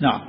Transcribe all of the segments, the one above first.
نعم.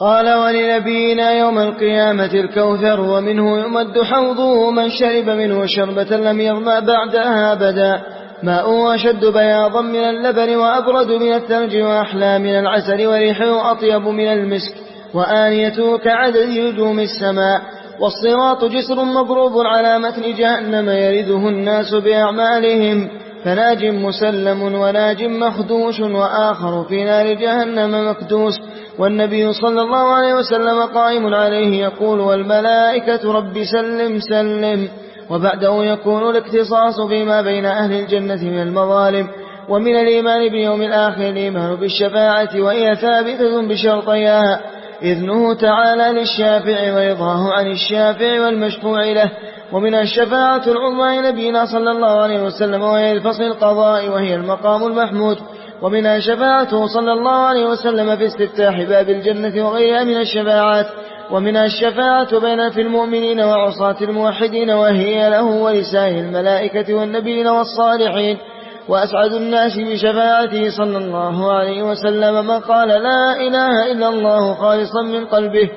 قال ولنبينا يوم القيامة الكوثر ومنه يمد حوضه من شرب منه شربة لم يظمأ بعدها أبدا. ماء أشد بياضا من اللبن وأبرد من الثلج وأحلى من العسل وريحه أطيب من المسك. وآنيته كعدد نجوم السماء. والصراط جسر مضروب على متن جهنم يرده الناس بأعمالهم. فناج مسلم وناج مخدوش وآخر في نار جهنم مكدوس والنبي صلى الله عليه وسلم قائم عليه يقول والملائكة رب سلم سلم وبعده يكون الاكتصاص فيما بين أهل الجنة من المظالم ومن الإيمان باليوم الآخر الإيمان بالشفاعة وهي ثابتة بشرطيها إذنه تعالى للشافع ورضاه عن الشافع والمشفوع له ومن الشفاعة العظمى نبينا صلى الله عليه وسلم وهي الفصل القضاء وهي المقام المحمود ومنها شفاعته صلى الله عليه وسلم في استفتاح باب الجنة وغيرها من الشفاعات ومنها الشفاعة بين في المؤمنين وعصاة الموحدين وهي له ولسائر الملائكة والنبيين والصالحين. وأسعد الناس بشفاعته صلى الله عليه وسلم من قال لا إله إلا الله خالصا من قلبه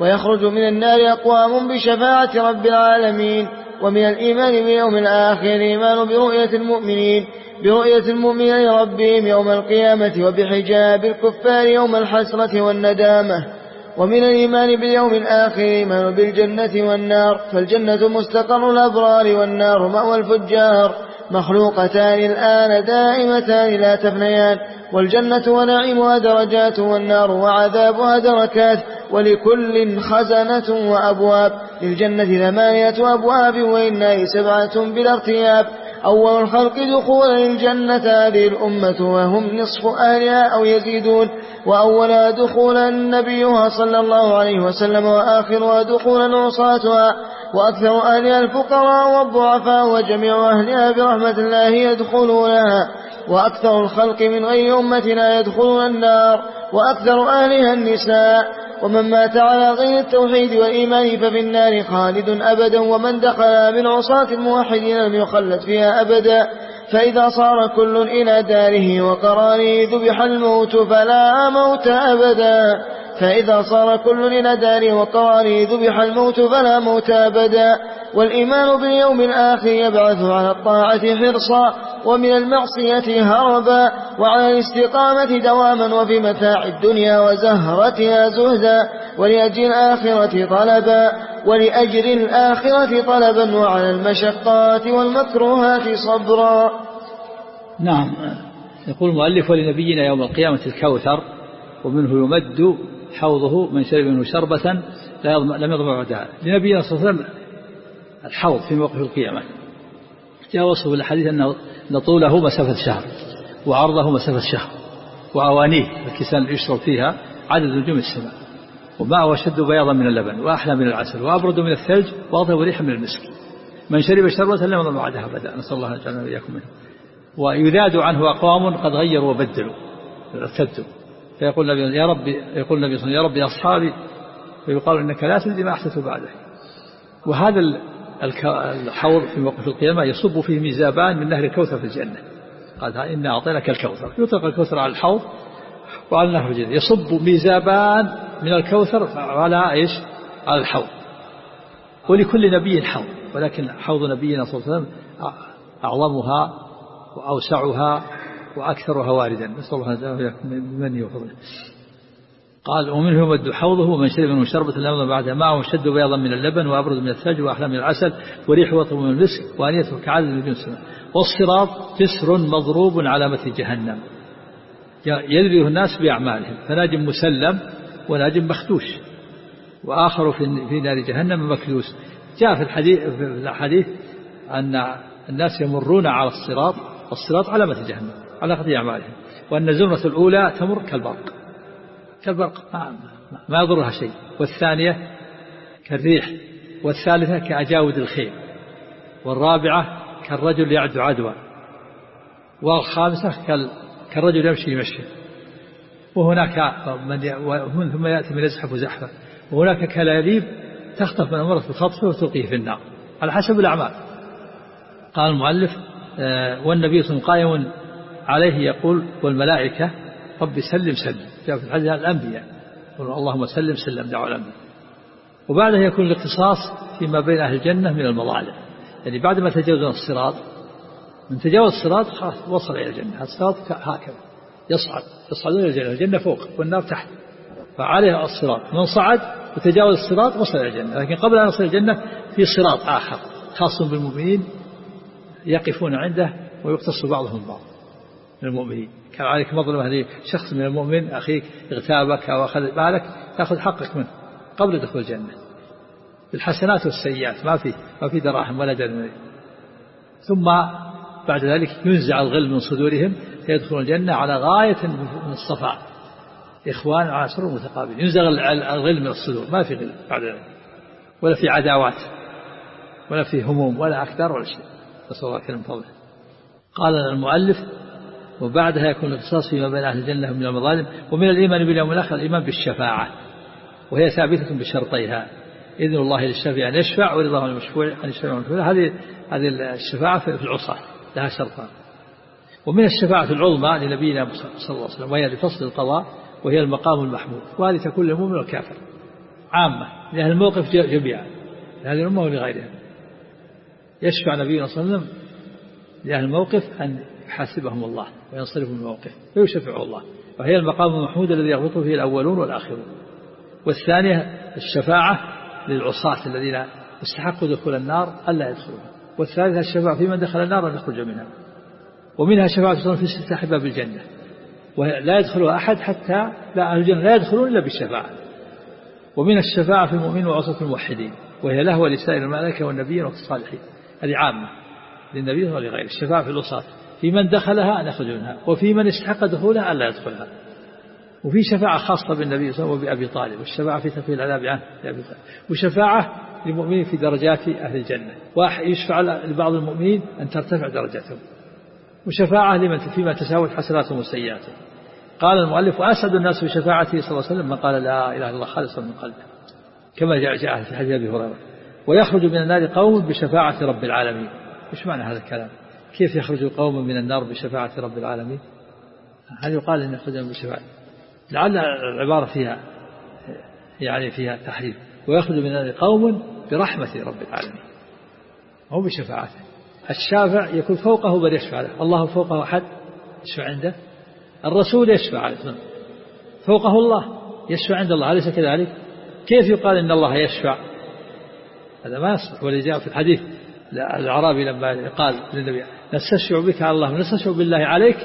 ويخرج من النار أقوام بشفاعة رب العالمين ومن الإيمان بيوم الآخر إيمان برؤية المؤمنين برؤية المؤمنين لربهم يوم القيامة وبحجاب الكفار يوم الحسرة والندامة ومن الإيمان باليوم الآخر إيمان بالجنة والنار فالجنة مستقر الأبرار والنار مأوى الفجار. مخلوقتان الآن دائمتان لا تفنيان والجنة ونعيمها درجات والنار وعذابها دركات ولكل خزنة وأبواب للجنة ثمانية أبواب والنار سبعة بلا ارتياب أول الخلق دخولا للجنة هذه الأمة وهم نصف أهلها أو يزيدون وأولها دخولا نبيها صلى الله عليه وسلم وآخرها دخولا عصاتها وأكثر أهلها الفقراء والضعفاء وجميع أهلها برحمة الله يدخلونها وأكثر الخلق من غير أمتنا يدخلون النار وأكثر أهلها النساء ومن مات على غير التوحيد والإيمان ففي النار خالد أبدا ومن دخل من عصاة الموحدين لم يخلد فيها أبدا. فإذا صار كل إلى داره وقراره ذبح الموت فلا موت أبدا. فإذا صار كل إلى داره وقراره ذبح الموت فلا موت أبدا. والإيمان باليوم الآخر يبعث على الطاعة حرصا ومن المعصية هربا وعلى الاستقامة دواما وفي متاع الدنيا وزهرتها زهدا ولأجل الآخرة طلبا ولأجر الآخرة طلبا وعلى المشقات والمكروهات صبرا. نعم. يقول المؤلف ولنبينا يوم القيامة الكوثر ومنه يمد حوضه من شرب منه شربة لم يضمع بعدها لنبينا صلى الله عليه وسلم الحوض في موقف القيامة. جاء وصفه الحديث أنه طوله مسافة شهر وعرضه مسافة شهر وأوانيه الكسان اللي يشرب فيها عدد نجوم السماء. وماءه أشد بياضا من اللبن وأحلى من العسل وأبرد من الثلج وأطيب ريحا من المسك. من شرب شربة لم يضمع بعدها أبدا. نسأل الله أن يجعلنا وإياكم منه. ويذاد عنه أقوام قد غيروا وبدلوا ارتدوا. فيقول النبي يا رب يقول النبي صلى الله عليه وسلم يا رب أصحابي فيقال إنك لا تدري ما أحدث بعدك وهذا الحوض في موقف القيامة يصب فيه ميزابان من نهر الكوثر في الجنة. قال إنا أعطيناك الكوثر. يطلق الكوثر على الحوض وعلى في الجنة. يصب ميزابان من الكوثر على إيش؟ على الحوض. ولكل نبي حوض. ولكن حوض نبينا صلى الله عليه وسلم أعظمها وأوسعها. وأكثرها واردا. نسأل الله أن يكون من وفضله قال ومنه يمد حوضه ومن شرب منه شربة لم بعدها معه شد بياضا من اللبن وأبرد من الثلج وأحلى من العسل وريح وطر من المسك وأنيته كعدد نجوم السماء والصراط جسر مضروب على متن جهنم. يدبر الناس بأعمالهم. فناج مسلم وناج مخدوش. وآخر في نار جهنم مكدوس. جاء في الحديث في الحديث أن الناس يمرون على الصراط الصراط على متن جهنم. على قدر أعمالهم. وأن الزمرة الأولى تمر كالبرق. كالبرق ما, ما يضرها شيء. والثانية كالريح. والثالثة كأجاود الخيل. والرابعة كالرجل يعد عدوى. والخامسة كالرجل يمشي يمشي. وهناك من ثم يأتي من يزحف زحفا وهناك كلاليب تخطف من أمرة بخطفه وتلقيه في النار. على حسب الأعمال. قال المؤلف آه، والنبي صلى الله عليه وسلم قائم عليه يقول والملائكة رب سلم سلم. جاء في الحديث الأنبياء. اللهم سلم سلم دعوة الأنبياء. وبعدها يكون الاقتصاص فيما بين أهل الجنة من المظالم. يعني بعد ما تجاوزون الصراط من تجاوز الصراط وصل إلى الجنة. الصراط هكذا. يصعد. يصعدون إلى الجنة. الجنة فوق والنار تحت. فعليه الصراط. من صعد وتجاوز الصراط وصل إلى الجنة. لكن قبل أن يصل الجنة في صراط آخر خاص بالمؤمنين يقفون عنده ويقتص بعضهم بعض. من المؤمنين. كان عليك مظلمة هذه شخص من المؤمن أخيك اغتابك أو أخذ مالك تأخذ حقك منه قبل دخول الجنة. بالحسنات والسيئات ما في ما في دراهم ولا درهم. ثم بعد ذلك ينزع الغل من صدورهم فيدخلون الجنة على غاية من الصفاء. إخوان على سرور متقابلين ينزع الغل من الصدور. ما في غل بعد ذلك. ولا في عداوات ولا في هموم ولا أكثر ولا شيء. نسأل الله كلمة فضله قال المؤلف وبعدها يكون الاختصاص فيما بين أهل الجنة من المظالم ومن الإيمان باليوم الآخر الإيمان بالشفاعة وهي ثابتة بشرطيها. إذن الله للشافع أن يشفع ورضاه المشفوع أن يشفع هذه هذه الشفاعة في العصاة لها شرطان. ومن الشفاعة العظمى لنبينا صلى الله عليه وسلم وهي لفصل القضاء وهي المقام المحمود. وهذه تكون للمؤمن والكافر. عامة لأهل الموقف جميعا لهذه الأمة ولغيرها. يشفع نبينا صلى الله عليه وسلم لأهل الموقف أن يحاسبهم الله وينصرفهم من الموقف فيشفع الله. وهي المقام المحمود الذي يغبطه فيه الأولون والآخرون. والثانية الشفاعة للعصاة الذين استحقوا دخول النار ألا يدخلوها. والثالثة الشفاعة في من دخل النار أن يخرج منها. ومنها شفاعة في استفتاح باب الجنة. ولا يدخلها أحد حتى لا أهل الجنة لا يدخلون إلا بالشفاعة. ومن الشفاعة في المؤمنين وعصاة الموحدين. وهي له ولسائر الملائكة والنبيين والصالحين. هذه عامة للنبي ولغيره الشفاعة في الوساط في من دخلها أن يخرج منها وفي من استحق دخولها ألا يدخلها. وفي شفاعة خاصة بالنبي صلى الله عليه وسلم وبأبي طالب والشفاعة في تفويل العذاب عنه لأبي طالب. وشفاعة للمؤمنين في درجات أهل الجنة. يشفع لبعض المؤمنين أن ترتفع درجاتهم. وشفاعة لمن فيما تساوت حسناتهم وسيئاتهم. قال المؤلف وأسعد الناس بشفاعته صلى الله عليه وسلم من قال لا إله إلا الله خالصا من قلبه. كما جاء جاء في حديث أبي هريرة. ويخرج من النار قوم بشفاعة رب العالمين. إيش معنى هذا الكلام؟ كيف يخرج قوم من النار بشفاعة رب العالمين؟ هل يقال أن يخرج بشفاعة؟ لعل العبارة فيها يعني فيها تحريف. ويخرج من النار قوم برحمة رب العالمين. هو بشفاعته الشافع يكون فوقه بل يشفع له. الله فوقه أحد يشفع عنده؟ الرسول يشفع عليه فوقه الله يشفع عند الله. أليس كذلك؟ كيف يقال إن الله يشفع؟ هذا ما يصلح. ولذا في الحديث الأعرابي لما قال للنبي نستشفع بك على الله ونستشفع بالله عليك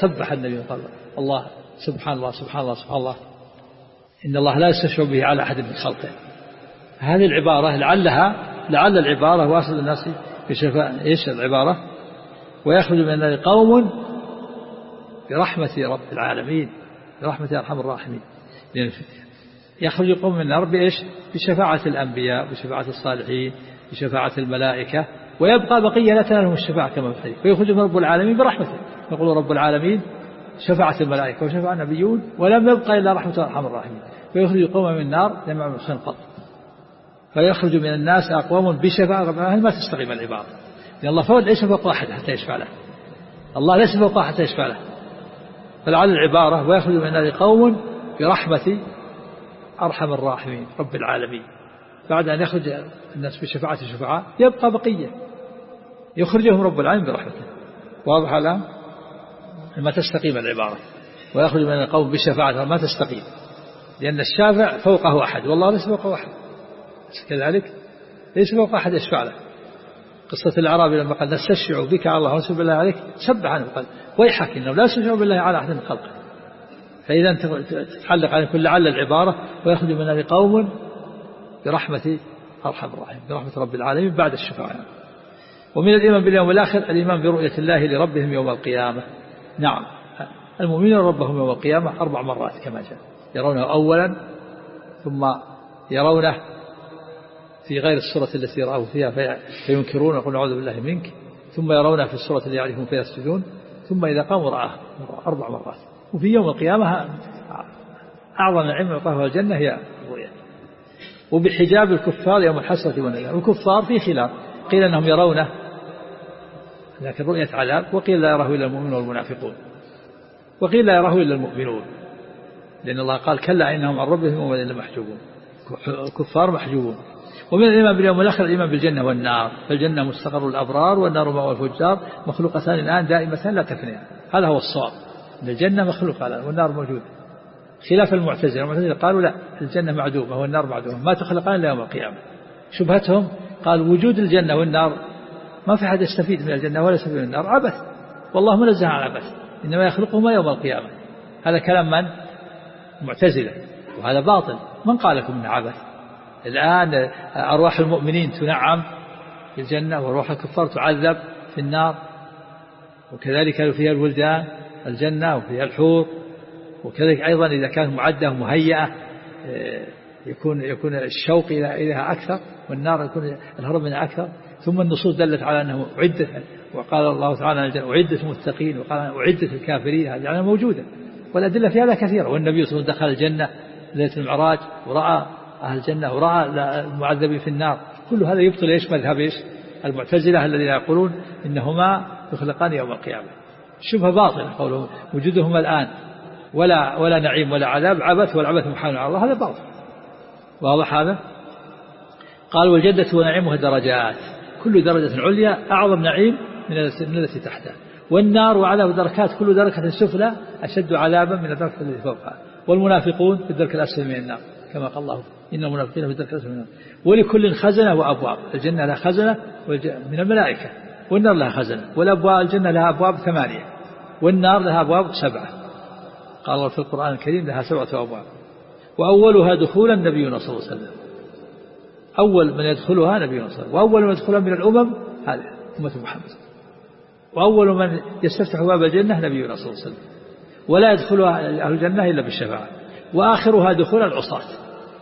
سبح النبي وقال الله سبحان الله سبحان الله سبحان الله. إن الله لا يستشفع به على أحد من خلقه. هذه العبارة لعلها لعل العبارة واصل الناس بشفاء إيش العبارة؟ ويخرج من النار قوم برحمة رب العالمين برحمة أرحم الراحمين. يخرج قوم من النار بإيش؟ بشفاعة الأنبياء بشفاعة الصالحين بشفاعة الملائكة. ويبقى بقية لا تنالهم الشفاعة كما في الحديث. ويخرجهم رب العالمين برحمته. يقول رب العالمين شفاعة الملائكة وشفاعة النبيون ولم يبقى إلا رحمة أرحم الراحمين. ويخرج قوما من النار لم يعملوا خيرا قط. فيخرج من الناس أقوام بشفاعة رب العالمين. ما تستقيم العبارة. لأن الله فوق ليس فوق أحد حتى يشفع له. الله ليس فوق أحد حتى يشفع له. فلعل العبارة ويخرج من النار قوم برحمة أرحم الراحمين رب العالمين. بعد أن يخرج الناس بشفاعة الشفعاء يبقى بقية. يخرجهم رب العالمين برحمته. واضح الآن ما تستقيم العبارة. ويخرج من القوم بشفاعة ما تستقيم. لأن الشافع فوقه أحد والله ليس فوقه أحد. كذلك؟ ليس فوق أحد يشفع له. قصة الأعرابي لما قال نستشفع بك على الله ونسب بالله عليك سبح عنه قال ويحك إنه لا يستشفع بالله على أحد من خلقه. فإذا أنت تتحلق على كل لعل العبارة ويخرج من قوم برحمة أرحم الراحمين برحمة رب العالمين بعد الشفاعة. ومن الإيمان باليوم الآخر الإيمان برؤية الله لربهم يوم القيامة. نعم. المؤمنون ربهم يوم القيامة أربع مرات كما جاء. يرونه أولا ثم يرونه في غير الصورة التي رأوا فيها فينكرون ويقولون أعوذ بالله منك. ثم يرونه في الصورة التي يعرفون فيها يسجدون ثم إذا قاموا رآه أربع مرات. وفي يوم القيامة أعظم نعمة يعطاها الجنة هي الرؤية. وبحجاب الكفار يوم الحسرة والندامة الكفار في خلاف. قيل أنهم يرونه لكن رؤية عذاب وقيل لا يراه إلا المؤمنون والمنافقون. وقيل لا يراه إلا المؤمنون. لأن الله قال كلا إنهم عن ربهم يومئذ محجوبون. كفار محجوبون. ومن الإيمان باليوم الآخر الإيمان بالجنة والنار. فالجنة مستقر الأبرار والنار مأوى الفجار مخلوقتان الآن دائمتان لا تفنيان. هذا هو الصواب. أن الجنة مخلوقة الآن والنار موجودة. خلاف المعتزلة. المعتزلة قالوا لا الجنة معدومة والنار معدومة. ما تخلقان إلا يوم القيامة. شبهتهم قال وجود الجنة والنار ما في أحد يستفيد من الجنة ولا يستفيد من النار عبث. والله منزه عن عبث إنما يخلقهما يوم القيامة. هذا كلام من؟ معتزلة وهذا باطل. من قال لكم من عبث؟ الآن أرواح المؤمنين تنعم في الجنة وأرواح الكفار تعذب في النار. وكذلك فيها الولدان الجنة وفيها الحور. وكذلك أيضا إذا كانت معدة ومهيئة آه، يكون يكون الشوق إليها أكثر والنار يكون الهرب منها أكثر. ثم النصوص دلت على أنه أعدت وقال الله تعالى أعدت المتقين وقال أعدت الكافرين هذه يعني موجودة. والأدلة في هذا كثيرة. والنبي صلى الله عليه وسلم دخل الجنة ليلة المعراج ورأى أهل الجنة ورأى المعذبين في النار. كل هذا يبطل إيش؟ مذهب إيش؟ المعتزلة الذين يقولون إنهما يخلقان يوم القيامة. شبهة باطلة قولهم. وجودهما الآن ولا ولا نعيم ولا عذاب عبث والعبث محال على الله هذا باطل. واضح هذا؟ قال والجدة ونعيمها درجات. كل درجة عليا أعظم نعيم من التي تحتها والنار وعذاب دركات كل دركة سفلى أشد عذابا من الدركة التي فوقها. والمنافقون في الدرك الأسفل من النار كما قال الله إن المنافقين في الدرك الأسفل من النار. ولكل خزنة وأبواب الجنة لها خزنة من الملائكة والنار لها خزنة والأبواب الجنة لها أبواب ثمانية والنار لها أبواب سبعة. قال الله في القرآن الكريم لها سبعة أبواب. وأولها دخولا نبينا صلى الله عليه وسلم. أول من يدخلها نبينا صلى الله عليه وسلم وأول من يدخلها من الأمم هذه أمة محمد. وأول من يستفتح باب الجنة نبينا صلى الله عليه وسلم. ولا يدخلها أهل الجنة إلا بالشفاعة. وآخرها دخول العصاة.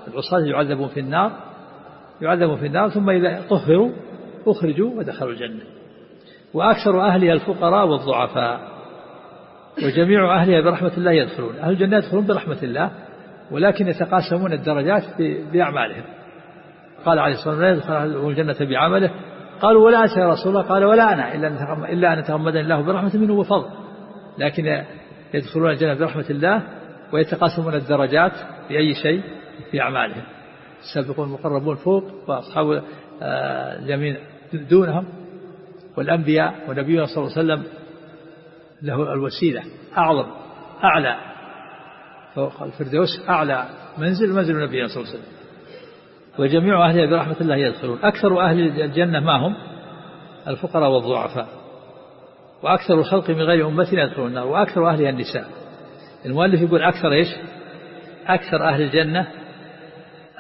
العصاة يعذبون في النار يعذبون في النار ثم إذا طهروا أخرجوا ودخلوا الجنة. وأكثر أهلها الفقراء والضعفاء. وجميع أهلها برحمة الله يدخلون. أهل الجنة يدخلون برحمة الله ولكن يتقاسمون الدرجات بأعمالهم. قال عليه الصلاة والسلام لا يدخل الجنة بعمله. قالوا ولا أنت يا رسول الله. قال ولا أنا إلا أن إلا أن يتغمدني الله برحمة منه وفضل. لكن يدخلون الجنة برحمة الله ويتقاسمون الدرجات بأي شيء؟ في أعمالهم السابقون المقربون فوق وأصحاب آه، اليمين دونهم. والأنبياء ونبينا صلى الله عليه وسلم له الوسيلة. أعظم أعلى. فوق الفردوس أعلى منزل منزل نبينا صلى الله عليه وسلم. وجميع أهلها برحمة الله يدخلون. أكثر أهل الجنة ما هم؟ الفقراء والضعفاء. وأكثر الخلق من غير أمتنا يدخلون النار. وأكثر أهلها النساء. المؤلف يقول أكثر إيش؟ أكثر أهل الجنة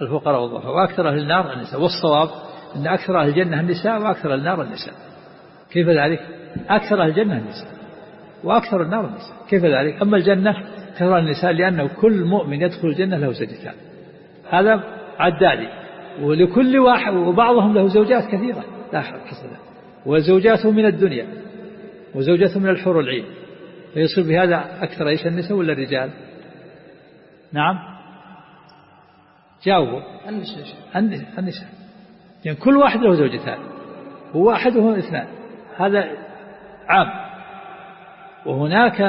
الفقراء والضعفاء. وأكثر أهل النار النساء. والصواب أن أكثر أهل الجنة النساء وأكثر النار النساء. كيف ذلك؟ أكثر أهل الجنة النساء. وأكثر النار النساء. كيف ذلك؟ أما الجنة كثر النساء لأنه كل مؤمن يدخل الجنة له زوجتان. هذا عدالي. ولكل واحد وبعضهم له زوجات كثيرة. لا حصر وزوجاته من الدنيا وزوجته من الحور العين فيصير بهذا أكثر إيش النساء ولا الرجال؟ نعم. جاوبوا. النساء. النساء يعني كل واحد له زوجتان وواحدهم اثنان. هذا عام. وهناك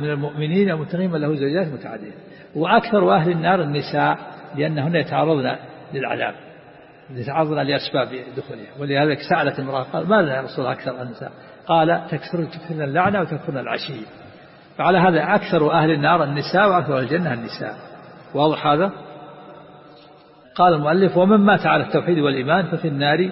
من المؤمنين المتقين له زوجات متعددة. وأكثر أهل النار النساء لأنهن يتعرضن للعذاب يتعرضن لأسباب دخولها. ولذلك سألت امرأة قال ماذا الله أكثر النساء قال تكثر تكثرن اللعنة وتكثرن العشية فعلى هذا أكثر أهل النار النساء وأكثر الجنة النساء. واضح هذا؟ قال المؤلف ومن مات على التوحيد والإيمان ففي النار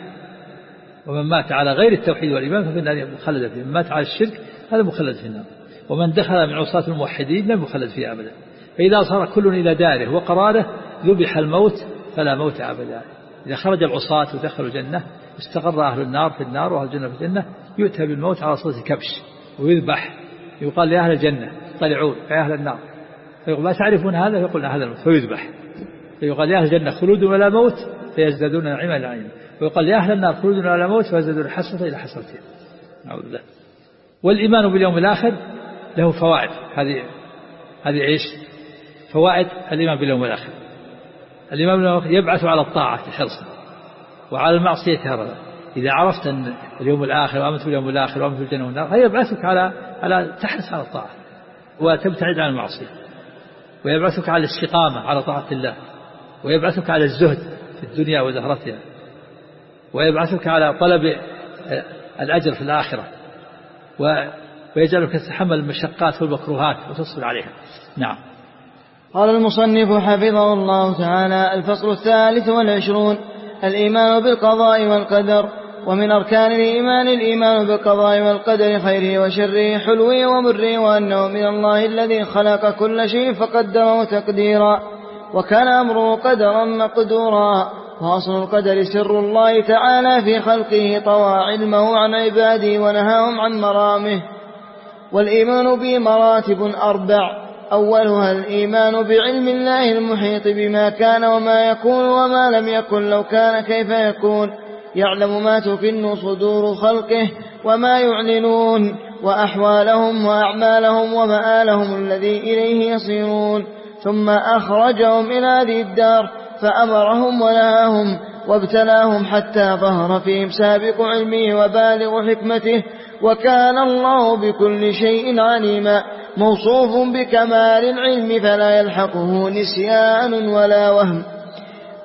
ومن مات على غير التوحيد والإيمان ففي النار مخلد فيه. من مات على الشرك هذا مخلد في النار. ومن دخل من عصاة الموحدين لم يخلد فيه أبدا. فإذا صار كل إلى داره وقراره ذبح الموت فلا موت أبدا. إذا خرج العصاة ودخلوا الجنة استقر أهل النار في النار وأهل الجنة في الجنة يؤتى بالموت على صوت كبش ويذبح. يقال لأهل الجنة طلعون يا أهل النار. فيقول ما تعرفون هذا؟ فيقول هذا الموت. فيذبح. فيقال لأهل الجنة خلود ولا موت؟ فيزدادون نعيما إلى نعيما ويقال لأهل النار خلود ولا موت؟ فيزدادون حسرة إلى حسرتهم نعوذ بالله. والإيمان باليوم الآخر له فوائد. هذه هذه إيش؟ فوائد الإيمان باليوم الآخر. الآخر يبعث على الطاعة حرصا وعلى المعصية هربا إذا عرفت أن اليوم الآخر وآمنت باليوم الآخر وآمنت بالجنة والنار فيبعثك على على تحرص على الطاعة وتبتعد عن المعصية. ويبعثك على الاستقامة على طاعة الله. ويبعثك على الزهد في الدنيا وزهرتها. ويبعثك على طلب الأجر في الآخرة. ويجعلك تتحمل المشقات والمكروهات وتصبر عليها. نعم. قال المصنف حفظه الله تعالى الفصل الثالث والعشرون الإيمان بالقضاء والقدر ومن أركان الإيمان الإيمان بالقضاء والقدر خيره وشره حلوة ومره وأنه من الله الذي خلق كل شيء فقدره تقديرا وكان أمره قدرا مقدورا وأصل القدر سر الله تعالى في خلقه طوى علمه عن عباده ونهاهم عن مرامه والإيمان به مراتب أربع أولها الإيمان بعلم الله المحيط بما كان وما يكون وما لم يكن لو كان كيف يكون. يعلم ما تكن صدور خلقه وما يعلنون وأحوالهم وأعمالهم ومآلهم الذي إليه يصيرون. ثم أخرجهم إلى هذه الدار فأمرهم ونهاهم وابتلاهم حتى ظهر فيهم سابق علمه وبالغ حكمته. وكان الله بكل شيء عليما موصوف بكمال العلم فلا يلحقه نسيان ولا وهم.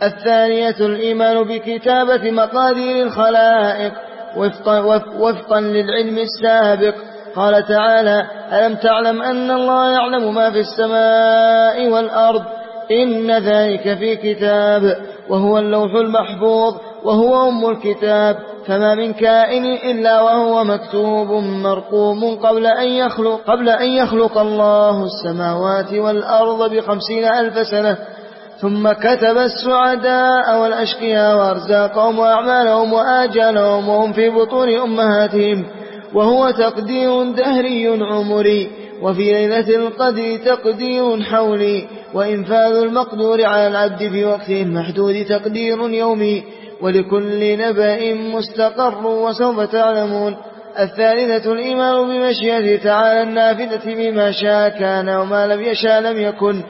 الثانية الإيمان بكتابة مقادير الخلائق وفقا للعلم السابق. قال تعالى ألم تعلم أن الله يعلم ما في السماء والأرض؟ إن ذلك في كتاب وهو اللوح المحفوظ وهو أم الكتاب. فما من كائن إلا وهو مكتوب مرقوم قبل أن يخلق قبل أن يخلق الله السماوات والأرض بخمسين ألف سنة. ثم كتب السعداء والأشقياء وأرزاقهم وأعمالهم وآجالهم وهم في بطون أمهاتهم. وهو تقدير دهري عمري وفي ليلة القدر تقدير حولي. وإنفاذ المقدور على العبد في وقته المحدود تقدير يومي. ولكل نبأ مستقر وسوف تعلمون. الثالثة الإيمان بمشيئته تعالى النافذة بما شاء كان وما لم يشاء لم يكن.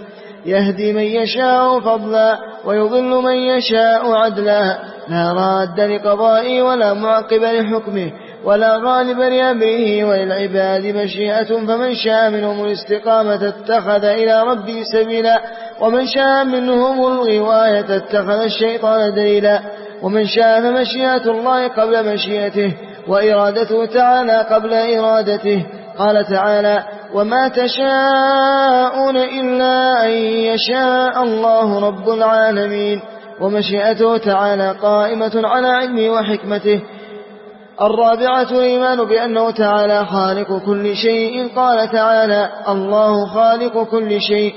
يهدي من يشاء فضلا ويضل من يشاء عدلا. لا راد لقضائه ولا معقب لحكمه ولا غالب لأمره وللعباد مشيئة فمن شاء منهم الاستقامة اتخذ إلى ربه سبيلا ومن شاء منهم الغواية اتخذ الشيطان دليلا. ومن شاء فمشيئة الله قبل مشيئته وإرادته تعالى قبل إرادته. قال تعالى وما تشاءون إلا أن يشاء الله رب العالمين. ومشيئته تعالى قائمة على علمه وحكمته. الرابعة الإيمان بأنه تعالى خالق كل شيء. قال تعالى الله خالق كل شيء.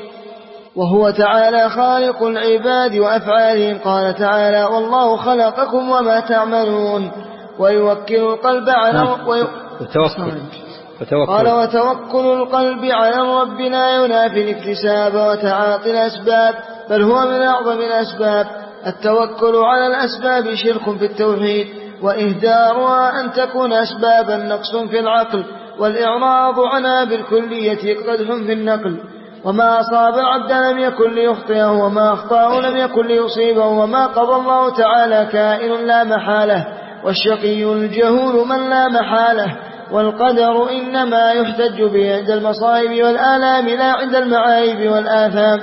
وهو تعالى خالق العباد وأفعالهم. قال تعالى والله خلقكم وما تعملون. ويوكل القلب على نعم. وتوكل. وتوكل. قال وتوكل القلب على الرب لا ينافي الاكتساب وتعاطي الأسباب بل هو من أعظم الأسباب. التوكل على الأسباب شرك في التوحيد وإهدارها أن تكون أسبابا نقص في العقل والإعراض عنها بالكلية قدح في النقل. وما أصاب العبد لم يكن ليخطئه وما أخطأه لم يكن ليصيبه وما قضى الله تعالى كائن لا محالة والشقي الجهول من لا محالة والقدر إنما يحتج به عند المصائب والآلام لا عند المعايب والآثام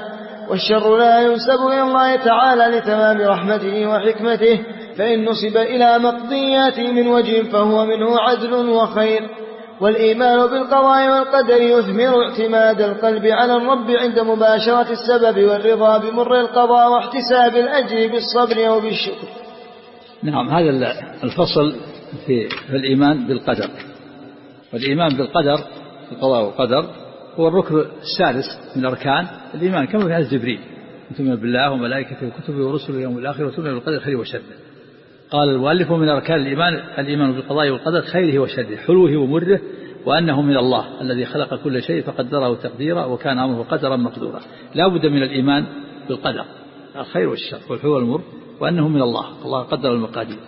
والشر لا ينسب إلى الله تعالى لتمام رحمته وحكمته فإن نسب إلى مقضياته من وجه فهو منه عدل وخير. والإيمان بالقضاء والقدر يثمر اعتماد القلب على الرب عند مباشرة السبب والرضا بمر القضاء واحتساب الأجر بالصبر أو بالشكر. نعم هذا الفصل في الإيمان بالقدر. والإيمان بالقدر القضاء والقدر هو الركن السادس من أركان الإيمان كما في هذا جبريل تؤمن بالله وملائكته وكتبه ورسله واليوم الآخر وتؤمن بالقدر خيره وشره. قال المؤلف من أركان الإيمان الإيمان بالقضاء والقدر خيره وشره حلوة ومره وأنه من الله الذي خلق كل شيء فقدره تقديرا وكان أمره قدرا مقدورا. لا بد من الإيمان بالقدر الخير والشر والحلو والمر وأنه من الله الله قدر المقادير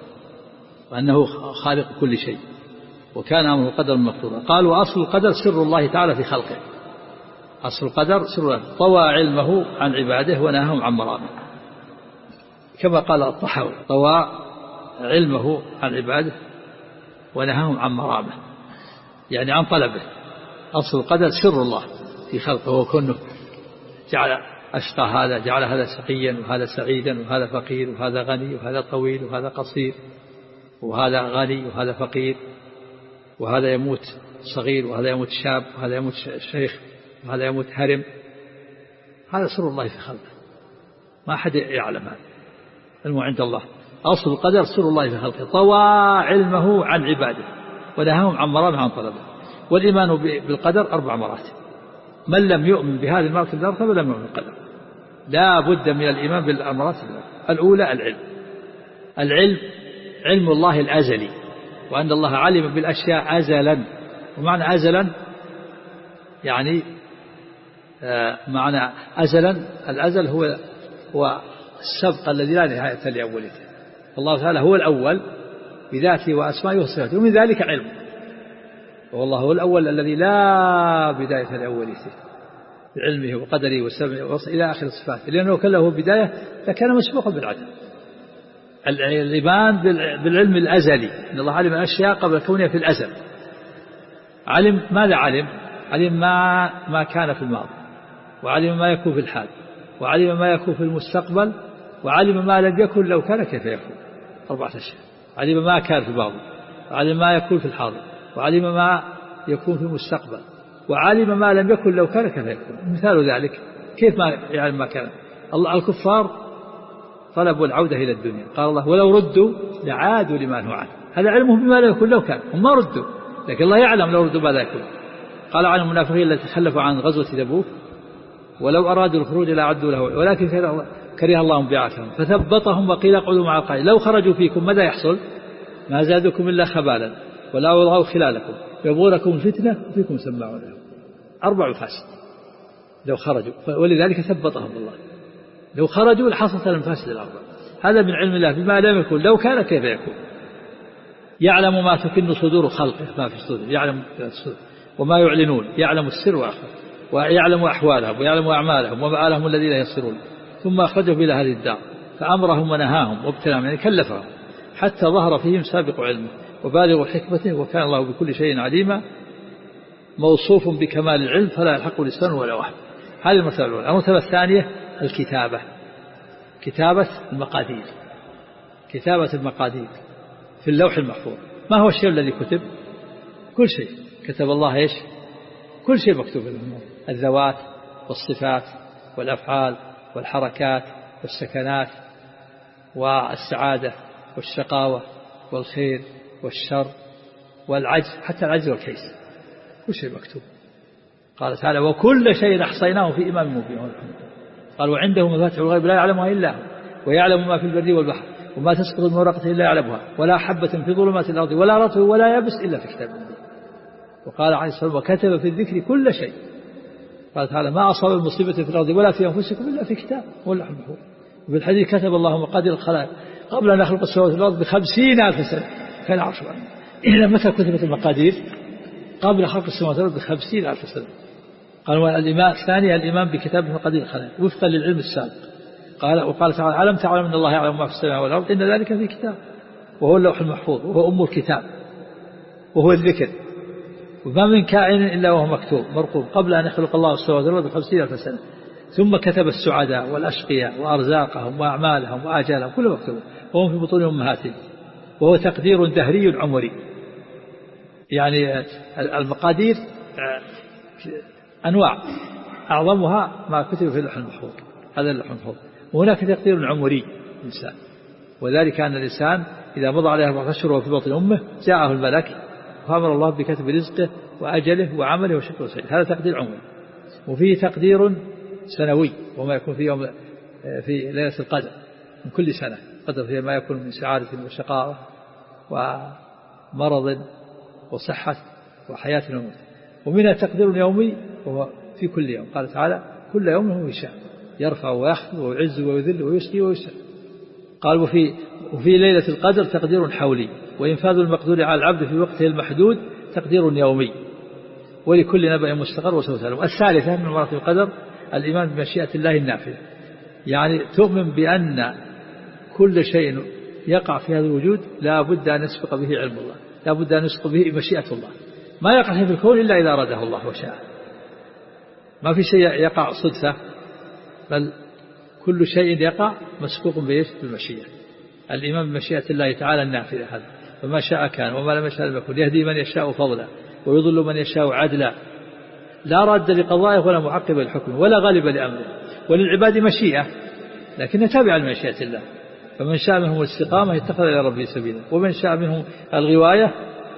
وأنه خالق كل شيء وكان أمره قدرا مقدورا. قال وأصل القدر سر الله تعالى في خلقه. أصل القدر سر الله طوى علمه عن عباده ونهاهم عن مرامه كما قال الطحاوي طوى علمه عن عباده ونهاهم عن مرامه يعني عن طلبه. أصل القدر سر الله في خلقه وكونه جعل أشقى هذا جعل هذا شقيا وهذا سعيدا وهذا فقير وهذا غني وهذا طويل وهذا قصير وهذا غني وهذا فقير وهذا يموت صغير وهذا يموت شاب وهذا يموت شيخ وهذا يموت هرم. هذا سر الله في خلقه. ما أحد يعلم هذا. علمه عند الله. أصل القدر سر الله في خلقه. طوى علمه عن عباده ونهاهم عن مرامه عن طلبه. والإيمان بالقدر أربع مراتب. من لم يؤمن بهذه المراتب الأربعة لم يؤمن بالقدر. لا بد من الإيمان بالمراتب. الأولى العلم. العلم علم الله الأزلي وأن الله علم بالأشياء أزلا. ومعنى أزلا يعني آه، معنى أزلا الأزل هو هو السبق الذي لا نهاية لأولته الله تعالى هو الأول بذاته وأسمائه وصفاته ومن ذلك علم. والله هو الأول الذي لا بداية لأولته بعلمه وقدره وسمعه إلى آخر الصفات لأنه كان له بداية لكان مسبوقا بالعدم الإيمان بالعلم الأزلي أن الله علم الأشياء قبل كونها في الأزل. علم ماذا علم؟ علم ما ما كان في الماضي وعلم ما يكون في الحال وعلم ما يكون في المستقبل وعلم ما لم يكن لو كان كيف يكون. أربعة أشياء. علم ما كان في الماضي وعلم ما يكون في الحاضر وعلم ما يكون في المستقبل وعلم ما لم يكن لو كان كيف يكون. مثال ذلك كيف ما يعلم ما كان؟ الله الكفار طلبوا العودة إلى الدنيا. قال الله ولو ردوا لعادوا لما عنه. هذا علمهم بما لا يكون لو كان هم ما ردوا لكن الله يعلم لو ردوا ماذا يكون. قال عن المنافقين الذين تخلفوا عن غزوة تبوك ولو أرادوا الخروج لأعدوا له ولكن الله بعثهم فثبطهم وقيل اقعدوا مع القائل. لو خرجوا فيكم ماذا يحصل؟ ما زادكم إلا خبالا. ولا وضعوا خلالكم. يبغونكم الفتنة وفيكم سماعون لهم أربع فاسد. لو خرجوا. ولذلك ثبطهم الله. لو خرجوا لحصلت المفاسد الأربع هذا من علم الله. بما لم يكن. لو كان كيف يكون؟ يعلم ما تكن صدور خلقه. ما في الصدور يعلم وما يعلنون. يعلم السر وأخفى. ويعلم أحوالهم. ويعلم أعمالهم. ومآلهم الذين يصرون ثم أخرجهم إلى هذه الدار فأمرهم ونهاهم وابتلاهم يعني كلفهم حتى ظهر فيهم سابق علمه وبالغ حكمته وكان الله بكل شيء عليما موصوف بكمال العلم فلا يلحق لسان ولا وهم هذه المرتبة الأولى. المرتبة الثانية الكتابة. كتابة المقادير. كتابة المقادير في اللوح المحفوظ. ما هو الشيء الذي كتب؟ كل شيء. كتب الله إيش؟ كل شيء مكتوب الذوات والصفات والأفعال. والحركات والسكنات والسعادة والشقاوة والخير والشر والعجز حتى العجز والكيس. كل شيء مكتوب. قال تعالى وكل شيء أحصيناه في إمام مبين. قال وعنده مفاتح الغيب لا يعلمها إلا هو ويعلم ما في البر والبحر وما تسقط من ورقة إلا يعلمها ولا حبة في ظلمات الأرض ولا رطب ولا يبس إلا في كتاب وقال عليه الصلاة والسلام وكتب في الذكر كل شيء. قال تعالى ما أصاب المصيبة في الأرض ولا في أنفسكم إلا في كتاب ولا المحفوظ وفي الحديث كتب الله مقادير الخلائق. قبل أن يخلق السماوات والأرض بخمسين ألف سنة. كان عرش إلى متى كتبت المقادير؟ قبل خلق السماوات والأرض بخمسين ألف سنة. قال الإمام الثاني الإيمان بكتاب مقادير الخلائق. وفقا للعلم السابق. قال وقال تعالى ألم تعلم أن الله يعلم ما في السماء والأرض؟ إن ذلك في كتاب. وهو اللوح المحفوظ. وهو أم الكتاب. وهو الذكر. وما من كائن إلا وهو مكتوب مرقوب. قبل أن يخلق الله السماوات والأرض بخمسين ألف سنة. ثم كتب السعداء والأشقياء وأرزاقهم وأعمالهم وآجالهم كله مكتوب وهم في بطون أمهاتهم. وهو تقدير دهري عمري. يعني المقادير أنواع. أعظمها ما كتب في اللوح المحفوظ. هذا اللوح المحفوظ. وهناك تقدير عمري الإنسان وذلك أن الإنسان إذا مضى عليه أربعة أشهر وفي بطن أمه جاءه الملك فأمر الله بكتب رزقه وأجله وعمله وشكره وسعيد هذا تقدير عمري وفيه تقدير سنوي وما يكون في يوم في ليلة القدر من كل سنة. قدر فيها ما يكون من سعادة وشقاوة ومرض وصحة وحياة وموت ومنها تقدير يومي وهو في كل يوم. قال تعالى كل يوم هو يشاء يرفع ويخفض ويعز ويذل ويسقي ويسر قال وفي وفي ليلة القدر تقدير حولي. وإنفاذ المقدور على العبد في وقته المحدود تقدير يومي ولكل نبأ مستقر وسوف تعلم. الثالثة من مراتب القدر الإيمان بمشيئة الله النافذة. يعني تؤمن بأن كل شيء يقع في هذا الوجود لا بد أن يسبق به علم الله لا بد أن يسبق به مشيئة الله. ما يقع في الكون إلا إذا أراده الله وشاء. ما في شيء يقع صدفة بل كل شيء يقع مسبوق بإيش؟ بالمشيئة. الإيمان بمشيئة الله تعالى النافذة هذا. فما شاء كان وما لم يشاء لم يكن. يهدي من يشاء فضلا ويضل من يشاء عدلا. لا راد لقضائه ولا معقب لحكمه ولا غالب لأمره. وللعباد مشيئة لكنها تابعة لمشيئة الله. فمن شاء منهم الاستقامة اتخذ إلى ربه سبيلا. ومن شاء منهم الغواية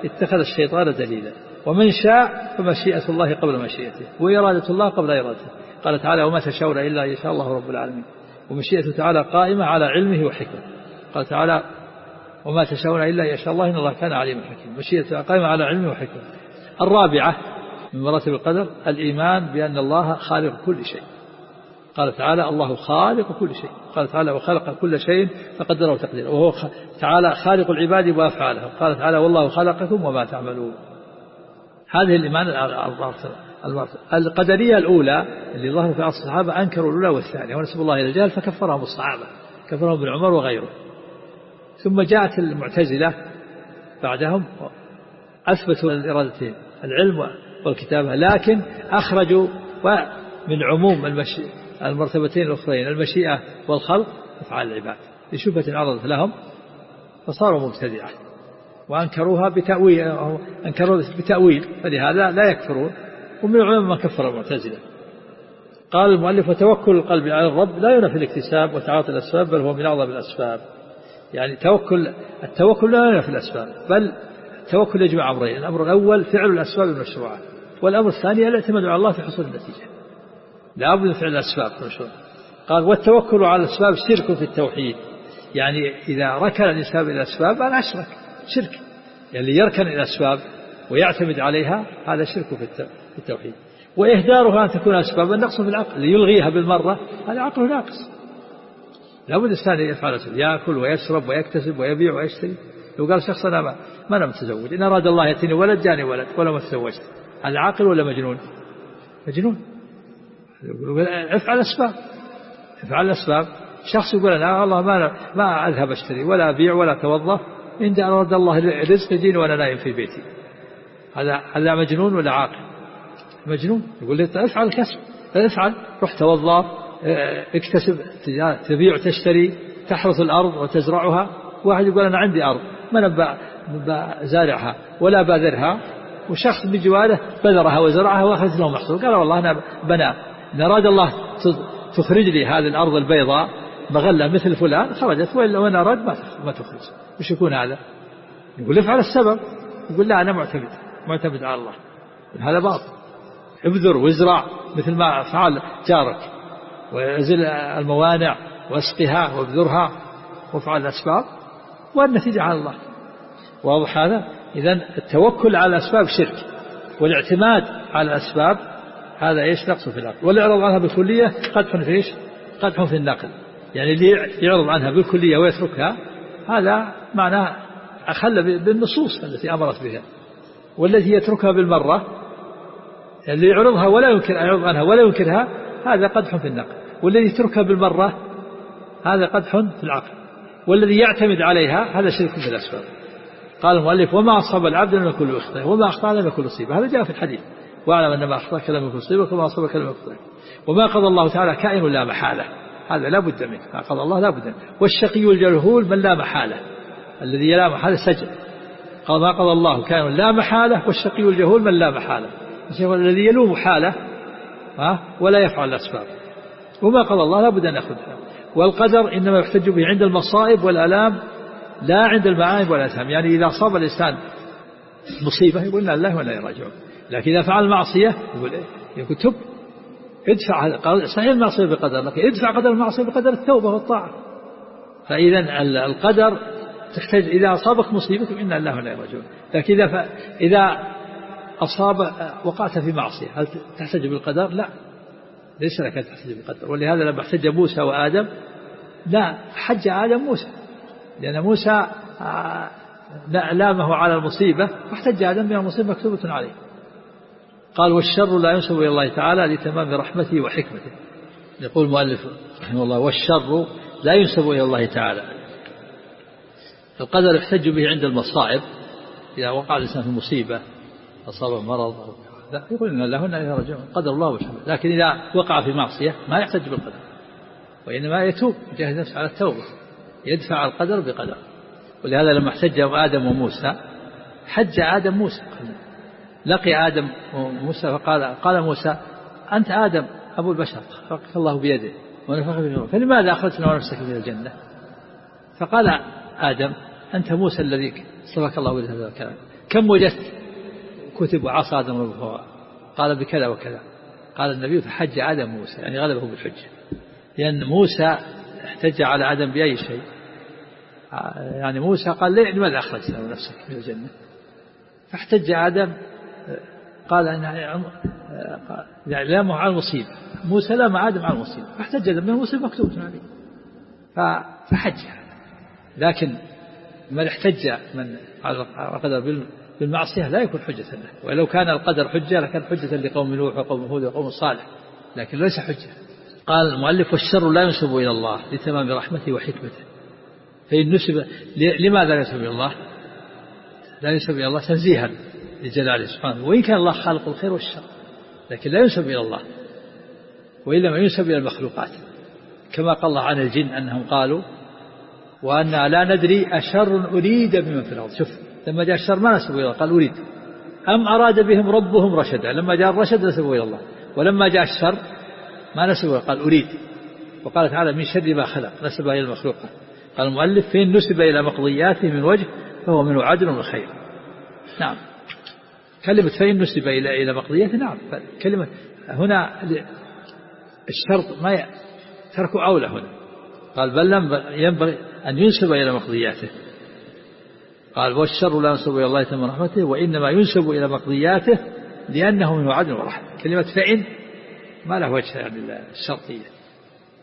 اتخذ الشيطان دليلا. ومن شاء فمشيئة الله قبل مشيئته وإرادة الله قبل إرادته. قال تعالى وما تشاءون إلا إن شاء الله رب العالمين. ومشيئة تعالى قائمة على علمه وحكمة. قال تعالى وما تشاءون إلا إن شاء الله إن الله كان عليما حكيما. مشيئة قائمة على علمه وحكمة. الرابعة من مراتب القدر الإيمان بأن الله خالق كل شيء. قال تعالى الله خالق كل شيء. قال تعالى وخلق كل شيء فقدره تقديرا وهو تعالى خالق العباد وأفعالهم. قال تعالى والله خلقكم وما تعملون. هذه الإيمان القدرية الأولى اللي ظهروا في عصر الصحابة أنكروا الأولى والثانية. ونسب الله إلى الجهل فكفرهم الصحابة كفرهم ابن عمر وغيره. ثم جاءت المعتزلة بعدهم أثبتوا الإرادتين العلم والكتابة لكن أخرجوا من عموم المشي المرتبتين الأخرين المشيئة والخلق أفعال العباد لشبهة عرضت لهم فصاروا مبتدعة وأنكروها بتأويل أنكروا بتأويل فلهذا لا يكفرون ومن العلماء ما كفر المعتزلة. قال المؤلف وتوكل القلب على الرب لا ينفي الاكتساب وتعاطي الأسباب بل هو من أعظم الأسباب. يعني توكل التوكل لا ينفي الأسباب بل التوكل يجمع أمرين الأمر الأول فعل الأسباب المشروعة والأمر الثاني الاعتماد على الله في حصول النتيجة. لا بد من فعل الأسباب المشروعة. قال والتوكل على الأسباب شرك في التوحيد. يعني إذا ركن الإنسان إلى الأسباب أنا أشرك شرك. يعني يركن إلى الأسباب ويعتمد عليها هذا شرك في التوحيد. وإهدارها أن تكون أسبابا نقص في العقل ليلغيها بالمرة هذا عقله ناقص. لابد الإنسان يفعل يأكل ويشرب ويكتسب ويبيع ويشتري. لو قال شخص أنا ما, ما أنا متزوج إن أراد الله يأتيني ولد جاني ولد ولا ما تزوجت. هذا عاقل ولا مجنون؟ مجنون. افعل أسباب افعل الأسباب. شخص يقول أنا والله ما ما أذهب أشتري ولا أبيع ولا أتوظف إن أراد الله رزق يجيني وأنا نايم في بيتي. هذا هذا مجنون ولا عاقل؟ مجنون. يقول لي افعل الكسب. افعل روح توظف اكتسب تبيع وتشتري تحرث الأرض وتزرعها. واحد يقول أنا عندي أرض ما أنا بزارعها ولا باذرها وشخص بجواره بذرها وزرعها وأخذت له محصول. قال والله أنا بنى. إن أراد الله تخرج لي هذه الأرض البيضاء مغلة مثل فلان خرجت. وإلا وإن أراد ما تخرج. وش يكون هذا؟ يقول افعل السبب. يقول لا أنا معتمد. معتمد على الله. هذا باطل. ابذر وازرع مثل ما فعل جارك. وازل الموانع واسقها وابذرها وافعل الأسباب والنتيجة على الله. واضح هذا؟ إذا التوكل على الأسباب شرك والاعتماد على الأسباب هذا إيش؟ نقص في العقل والإعراض عنها بالكلية قدح في إيش؟ قدح في النقل. يعني اللي يعرض عنها بالكلية ويتركها هذا معناه أخل بالنصوص التي أمرت بها. والذي يتركها بالمرة اللي يعرضها ولا ينكر يعرض عنها ولا ينكرها هذا قدح في النقل. والذي يتركها بالمرة هذا قدح في العقل. والذي يعتمد عليها هذا شرك في الأسباب. قال المؤلف وما أصاب العبد لم يكن له وما أخطأ لم يكن يصيب هذا جاء في الحديث. واعلم أن ما أخطأك لم يكن يصيبك وما أصابك لم يكن وما قضى الله تعالى كائن لا محالة. هذا لا بد منه. ما قضى الله لا بد منه. والشقي الجرهول من لا محالة. الذي لا محالة سجن. قال ما قضى الله كائن لا محالة والشقي الجهول من لا محالة. الذي يلوم حاله ولا يفعل الأسباب. وما قضى الله لا بد أن يأخذها والقدر إنما يحتج به عند المصائب والآلام لا عند المعايب والأثام يعني إذا أصاب الإنسان مصيبة يقول لا الله ولا يراجعون لكن إذا فعل معصية يقول إيه؟ يقول تب ادفع صحيح المعصية بقدر لكن ادفع قدر المعصية بقدر التوبة والطاعة. فإذا القدر تحتاج إذا أصابك مصيبة إن الله لا يرجعون لكن إذا إذا أصاب وقعت في معصية هل تحتج بالقدر؟ لا. ليس لك أن تحتج بالقدر. ولهذا لما احتج موسى وآدم لا حج آدم موسى. لأن موسى آه، لامه على المصيبة فاحتج آدم بها مصيبة مكتوبة عليه. قال والشر لا ينسب إلى الله تعالى لتمام رحمته وحكمته. يقول المؤلف رحمه الله والشر لا ينسب إلى الله تعالى. القدر يحتج به عند المصائب إذا وقع الإنسان في مصيبة أصاب مرض لا يقول إن له إن إليه راجعون قدر الله وشمل لكن إذا وقع في معصية ما يحتج بالقدر وإنما يتوب يجاهد نفسه على التوبة يدفع القدر بقدر. ولهذا لما احتج آدم وموسى حج آدم موسى. لقي آدم وموسى فقال قال موسى أنت آدم أبو البشر خلقك الله بيده ونفخ في فلماذا أخرجنا ونفسك من الجنة؟ فقال آدم أنت موسى الذي صفك الله بهذا الكلام. كم وجدت؟ كتب وعصى آدم قال بكذا وكذا. قال النبي فحج آدم موسى يعني غلبه بالحجة. لأن موسى احتج على آدم بأي شيء. يعني موسى قال لماذا أخرجت نفسك من الجنة؟ فاحتج آدم قال أن يعني لامه على المصيبة. موسى لام آدم على المصيبة. فاحتج من المصيبة مكتوبة عليه فحج. لكن من احتج من على القدر بالمعصية لا يكون حجة له. ولو كان القدر حجة لكان حجة لقوم نوح وقوم هود وقوم صالح. لكن ليس حجة. قال المؤلف والشر لا ينسب إلى الله لتمام رحمته وحكمته. فإن نسب لماذا لا ينسب إلى الله؟ لا ينسب إلى الله تنزيها لجلاله سبحانه وإن كان الله خالق الخير والشر لكن لا ينسب إلى الله. وإنما ينسب إلى المخلوقات. كما قال الله عن الجن أنهم قالوا وأنا لا ندري أشر أريد بمن في الأرض. شوف لما جاء الشر ما نسبوا إلى الله قال أريد. أم أراد بهم ربهم رشدا؟ لما جاء الرشد نسبوا إلى الله. ولما جاء الشر ما نسبوا قال أريد. وقال تعالى من شر ما خلق نسبها إلى المخلوقات قال المؤلف فإن نسب إلى مقضياته من وجه فهو منه عدل وخير. نعم. كلمة فإن نسب إلى إلى مقضياته نعم. كلمة هنا الشرط ما ترك أولى هنا. قال بل ينبغي أن ينسب إلى مقضياته. قال والشر لا ينسب إلى الله تم رحمته وإنما ينسب إلى مقضياته لأنه من عدل ورحمة كلمة فإن ما له وجه يعني الشرطية.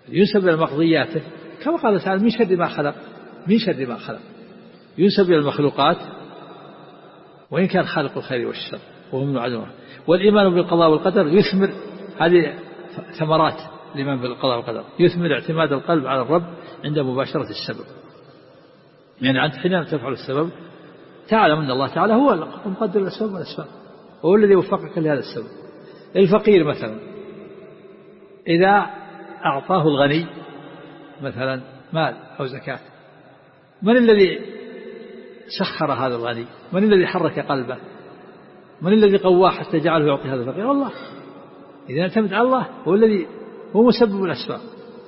ينسب إلى مقضياته كما قال تعالى من شر ما خلق من شر ما خلق. ينسب إلى المخلوقات وإن كان خالق الخير والشر وهو من عدل والإيمان بالقضاء والقدر يثمر هذه ثمرات الإيمان بالقضاء والقدر. يثمر اعتماد القلب على الرب عند مباشرة السبب. يعني أنت حينما تفعل السبب. تعلم أن الله تعالى هو المقدر الأسباب والأسباب. وهو الذي وفقك لهذا السبب. الفقير مثلا إذا أعطاه الغني مثلا مال أو زكاة من الذي سخر هذا الغني؟ من الذي حرك قلبه؟ من الذي قواه حتى جعله يعطي هذا الفقير؟ الله. إذا اعتمد على الله هو الذي هو مسبب الأسباب.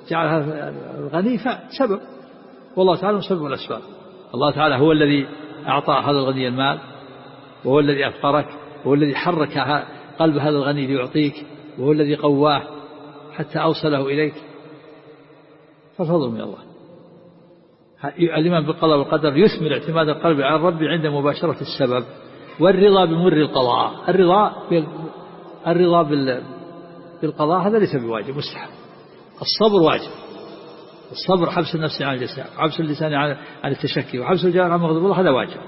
جعل هذا الغني سبب والله تعالى مسبب الأسباب. الله تعالى هو الذي أعطى هذا الغني المال وهو الذي أفقرك وهو الذي حرك قلب هذا الغني ليعطيك وهو الذي قواه حتى أوصله إليك. فالفضل من الله. الإيمان بالقضاء والقدر يثمر اعتماد القلب على الرب عند مباشرة السبب والرضا بمر القضاء. الرضا الرضا بالقضاء هذا ليس بواجب مستحب. الصبر واجب. الصبر حبس النفس عن الجسد حبس اللسان عن التشكي وحبس الجوارح عن مغضب الله هذا واجب.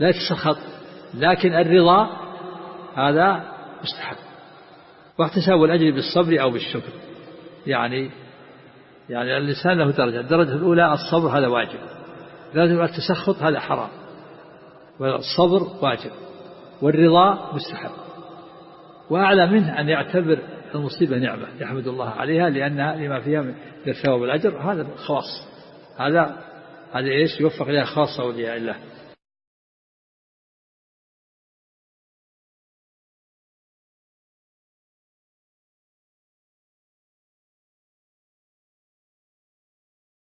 لا يتسخط. لكن الرضا هذا مستحب. واحتساب الأجر بالصبر أو بالشكر. يعني يعني اللسان له درجة. الدرجة الأولى الصبر هذا واجب. درجة التسخط هذا حرام. والصبر واجب. والرضا مستحب. وأعلى منه أن يعتبر المصيبة نعمة يحمد الله عليها لأنها لما فيها من الثواب والأجر هذا خاص. هذا هذا إيش؟ يوفق إليها خاصة أولياء الله.